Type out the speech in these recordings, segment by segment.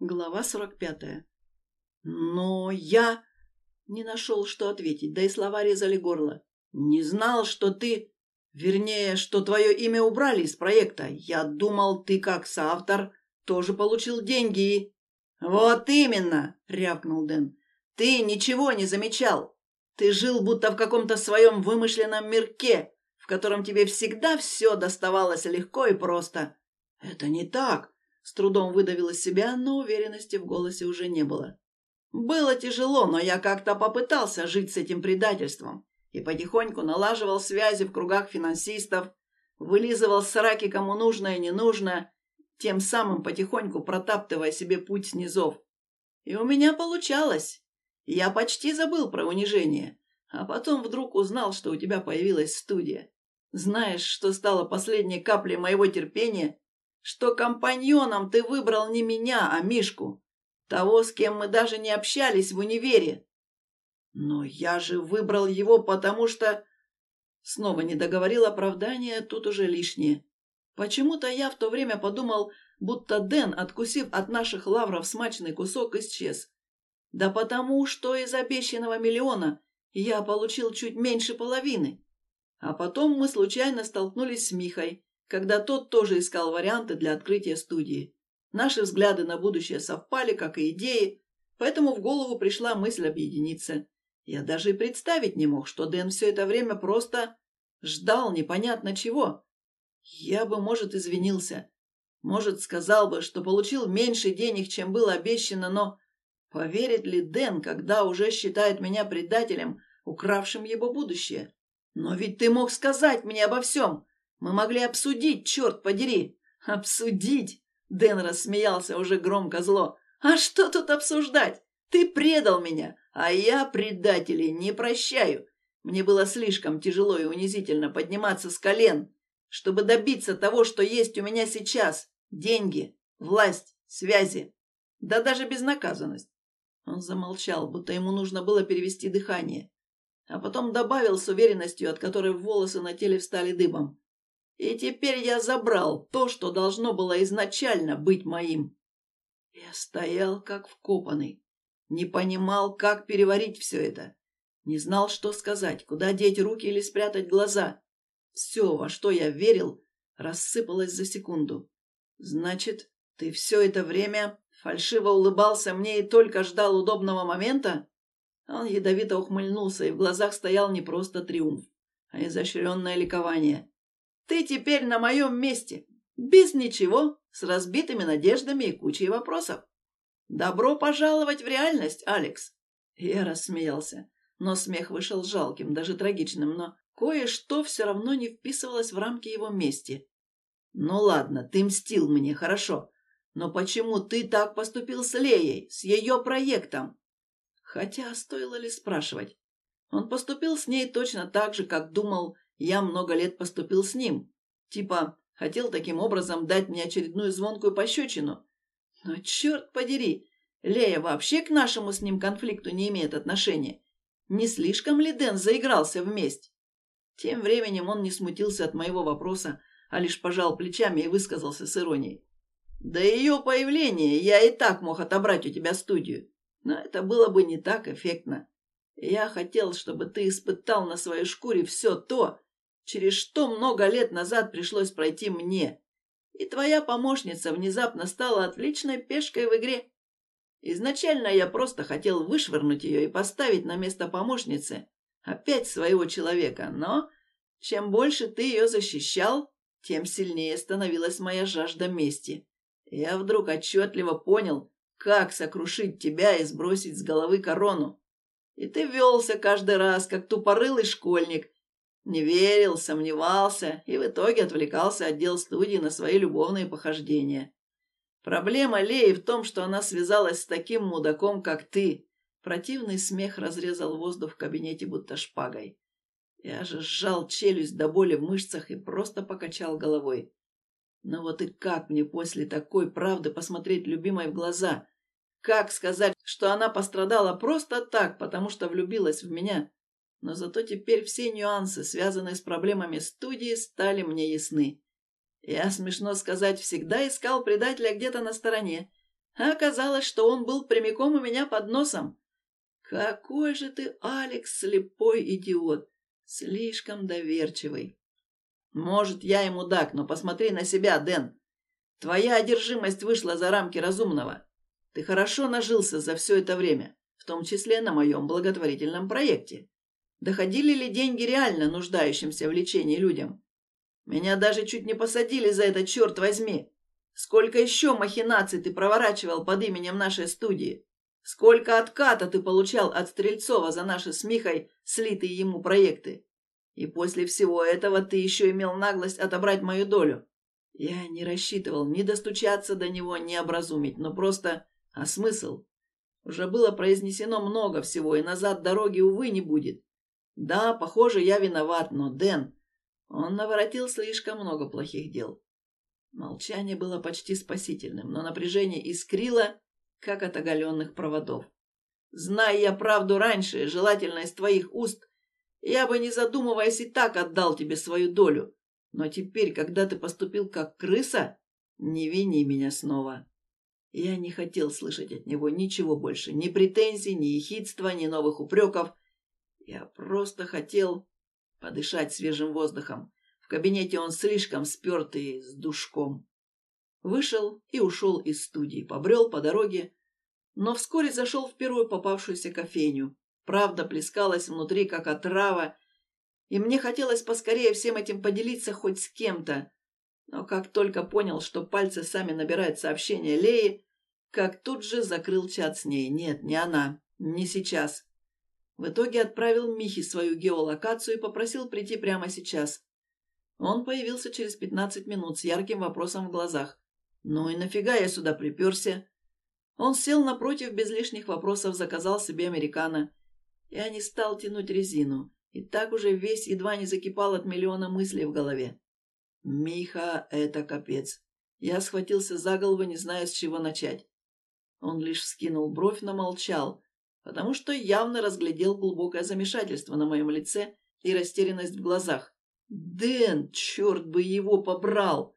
Глава сорок пятая. «Но я...» Не нашел, что ответить, да и слова резали горло. «Не знал, что ты... Вернее, что твое имя убрали из проекта. Я думал, ты как соавтор тоже получил деньги и...» «Вот именно!» — рявкнул Дэн. «Ты ничего не замечал. Ты жил будто в каком-то своем вымышленном мирке, в котором тебе всегда все доставалось легко и просто». «Это не так!» — с трудом выдавил из себя, но уверенности в голосе уже не было. «Было тяжело, но я как-то попытался жить с этим предательством и потихоньку налаживал связи в кругах финансистов, вылизывал сраки кому нужно и не нужно, тем самым потихоньку протаптывая себе путь снизов. И у меня получалось. Я почти забыл про унижение, а потом вдруг узнал, что у тебя появилась студия. Знаешь, что стало последней каплей моего терпения? Что компаньоном ты выбрал не меня, а Мишку. Того, с кем мы даже не общались в универе. Но я же выбрал его, потому что... Снова не договорил оправдания, тут уже лишнее. Почему-то я в то время подумал, будто Дэн, откусив от наших лавров смачный кусок, исчез. Да потому, что из обещанного миллиона я получил чуть меньше половины. А потом мы случайно столкнулись с Михой, когда тот тоже искал варианты для открытия студии. Наши взгляды на будущее совпали, как и идеи, поэтому в голову пришла мысль объединиться. Я даже и представить не мог, что Дэн все это время просто ждал непонятно чего. Я бы, может, извинился. Может, сказал бы, что получил меньше денег, чем было обещано, но поверит ли Дэн, когда уже считает меня предателем, укравшим его будущее? Но ведь ты мог сказать мне обо всем. Мы могли обсудить, черт подери. Обсудить? Дэн рассмеялся уже громко зло. А что тут обсуждать? Ты предал меня, а я предателей не прощаю. Мне было слишком тяжело и унизительно подниматься с колен чтобы добиться того, что есть у меня сейчас. Деньги, власть, связи. Да даже безнаказанность. Он замолчал, будто ему нужно было перевести дыхание. А потом добавил с уверенностью, от которой волосы на теле встали дыбом. И теперь я забрал то, что должно было изначально быть моим. Я стоял как вкопанный. Не понимал, как переварить все это. Не знал, что сказать, куда деть руки или спрятать глаза. Все, во что я верил, рассыпалось за секунду. Значит, ты все это время фальшиво улыбался мне и только ждал удобного момента? Он ядовито ухмыльнулся, и в глазах стоял не просто триумф, а изощренное ликование. Ты теперь на моем месте, без ничего, с разбитыми надеждами и кучей вопросов. Добро пожаловать в реальность, Алекс. Я рассмеялся, но смех вышел жалким, даже трагичным, но Кое-что все равно не вписывалось в рамки его мести. «Ну ладно, ты мстил мне, хорошо. Но почему ты так поступил с Леей, с ее проектом?» Хотя стоило ли спрашивать? Он поступил с ней точно так же, как думал, я много лет поступил с ним. Типа, хотел таким образом дать мне очередную звонкую пощечину. Но черт подери, Лея вообще к нашему с ним конфликту не имеет отношения. Не слишком ли Дэн заигрался вместе? Тем временем он не смутился от моего вопроса, а лишь пожал плечами и высказался с иронией. «До ее появления я и так мог отобрать у тебя студию, но это было бы не так эффектно. Я хотел, чтобы ты испытал на своей шкуре все то, через что много лет назад пришлось пройти мне. И твоя помощница внезапно стала отличной пешкой в игре. Изначально я просто хотел вышвырнуть ее и поставить на место помощницы, Опять своего человека, но чем больше ты ее защищал, тем сильнее становилась моя жажда мести. Я вдруг отчетливо понял, как сокрушить тебя и сбросить с головы корону. И ты велся каждый раз, как тупорылый школьник. Не верил, сомневался и в итоге отвлекался от дел студии на свои любовные похождения. Проблема Леи в том, что она связалась с таким мудаком, как ты. Противный смех разрезал воздух в кабинете будто шпагой. Я же сжал челюсть до боли в мышцах и просто покачал головой. Но вот и как мне после такой правды посмотреть любимой в глаза? Как сказать, что она пострадала просто так, потому что влюбилась в меня? Но зато теперь все нюансы, связанные с проблемами студии, стали мне ясны. Я, смешно сказать, всегда искал предателя где-то на стороне, А оказалось, что он был прямиком у меня под носом. Какой же ты, Алекс, слепой идиот! Слишком доверчивый. Может, я ему дак, но посмотри на себя, Дэн. Твоя одержимость вышла за рамки разумного. Ты хорошо нажился за все это время, в том числе на моем благотворительном проекте. Доходили ли деньги реально нуждающимся в лечении людям? Меня даже чуть не посадили за это, черт возьми. Сколько еще махинаций ты проворачивал под именем нашей студии? Сколько отката ты получал от Стрельцова за наши с Михой слитые ему проекты? И после всего этого ты еще имел наглость отобрать мою долю. Я не рассчитывал ни достучаться до него, ни образумить, но просто... А смысл? Уже было произнесено много всего, и назад дороги, увы, не будет. Да, похоже, я виноват, но Дэн... Он наворотил слишком много плохих дел. Молчание было почти спасительным, но напряжение искрило, как от оголенных проводов. Зная я правду раньше, желательно из твоих уст, я бы, не задумываясь, и так отдал тебе свою долю. Но теперь, когда ты поступил как крыса, не вини меня снова. Я не хотел слышать от него ничего больше, ни претензий, ни ехидства, ни новых упреков. Я просто хотел подышать свежим воздухом. В кабинете он слишком спертый, с душком. Вышел и ушел из студии, побрел по дороге, но вскоре зашел в первую попавшуюся кофейню. Правда плескалась внутри, как отрава, и мне хотелось поскорее всем этим поделиться хоть с кем-то. Но как только понял, что пальцы сами набирают сообщение Леи, как тут же закрыл чат с ней. Нет, не она, не сейчас. В итоге отправил Михе свою геолокацию и попросил прийти прямо сейчас. Он появился через пятнадцать минут с ярким вопросом в глазах. «Ну и нафига я сюда приперся?» Он сел напротив, без лишних вопросов заказал себе американо. Я не стал тянуть резину. И так уже весь едва не закипал от миллиона мыслей в голове. «Миха, это капец!» Я схватился за голову, не зная, с чего начать. Он лишь вскинул бровь, но молчал, потому что явно разглядел глубокое замешательство на моем лице и растерянность в глазах. «Дэн, черт бы его побрал!»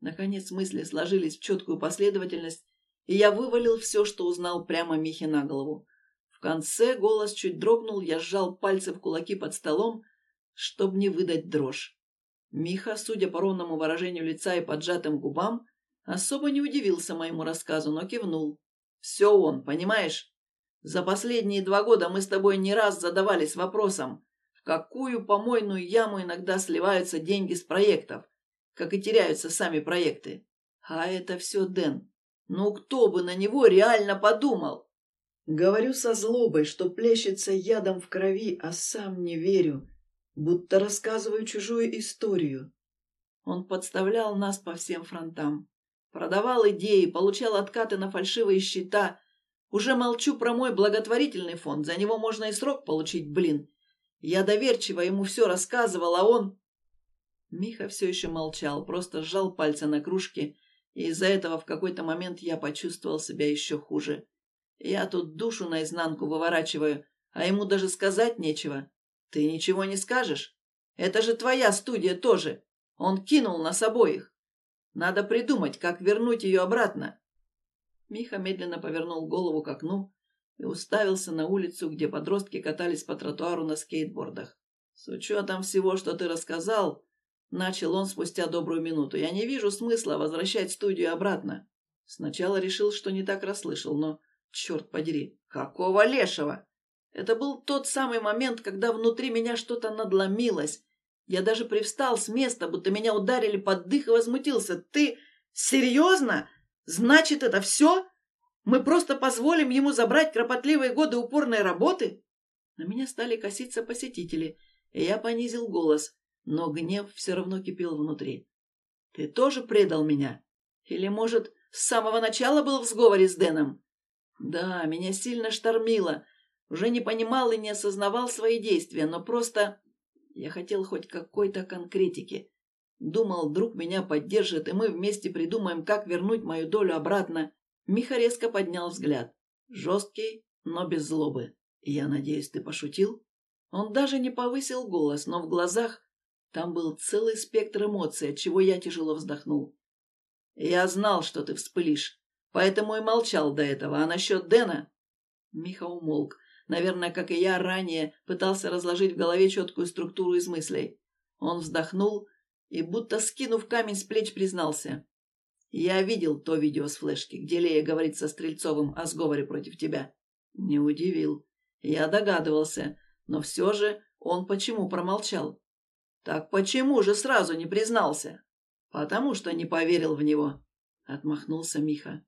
Наконец мысли сложились в четкую последовательность, и я вывалил все, что узнал прямо Михе на голову. В конце голос чуть дрогнул, я сжал пальцы в кулаки под столом, чтобы не выдать дрожь. Миха, судя по ровному выражению лица и поджатым губам, особо не удивился моему рассказу, но кивнул. «Все он, понимаешь? За последние два года мы с тобой не раз задавались вопросом, в какую помойную яму иногда сливаются деньги с проектов, как и теряются сами проекты. А это все Дэн. Ну кто бы на него реально подумал?» Говорю со злобой, что плещется ядом в крови, а сам не верю, будто рассказываю чужую историю. Он подставлял нас по всем фронтам. Продавал идеи, получал откаты на фальшивые счета. Уже молчу про мой благотворительный фонд, за него можно и срок получить, блин. Я доверчиво ему все рассказывал, а он... Миха все еще молчал, просто сжал пальцы на кружке, и из-за этого в какой-то момент я почувствовал себя еще хуже. Я тут душу наизнанку выворачиваю, а ему даже сказать нечего. Ты ничего не скажешь? Это же твоя студия тоже. Он кинул нас обоих. Надо придумать, как вернуть ее обратно. Миха медленно повернул голову к окну и уставился на улицу, где подростки катались по тротуару на скейтбордах. С учетом всего, что ты рассказал, начал он спустя добрую минуту, я не вижу смысла возвращать студию обратно. Сначала решил, что не так расслышал, но Черт подери, какого лешего? Это был тот самый момент, когда внутри меня что-то надломилось. Я даже привстал с места, будто меня ударили под дых и возмутился. «Ты серьезно? Значит, это все? Мы просто позволим ему забрать кропотливые годы упорной работы?» На меня стали коситься посетители, и я понизил голос, но гнев все равно кипел внутри. «Ты тоже предал меня? Или, может, с самого начала был в сговоре с Дэном?» Да, меня сильно штормило. Уже не понимал и не осознавал свои действия, но просто... Я хотел хоть какой-то конкретики. Думал, друг меня поддержит, и мы вместе придумаем, как вернуть мою долю обратно. Миха резко поднял взгляд. Жесткий, но без злобы. Я надеюсь, ты пошутил? Он даже не повысил голос, но в глазах там был целый спектр эмоций, от чего я тяжело вздохнул. Я знал, что ты вспылишь. Поэтому и молчал до этого. А насчет Дэна...» Миха умолк. Наверное, как и я ранее, пытался разложить в голове четкую структуру из мыслей. Он вздохнул и, будто скинув камень с плеч, признался. «Я видел то видео с флешки, где Лея говорит со Стрельцовым о сговоре против тебя. Не удивил. Я догадывался, но все же он почему промолчал? Так почему же сразу не признался? Потому что не поверил в него, — отмахнулся Миха.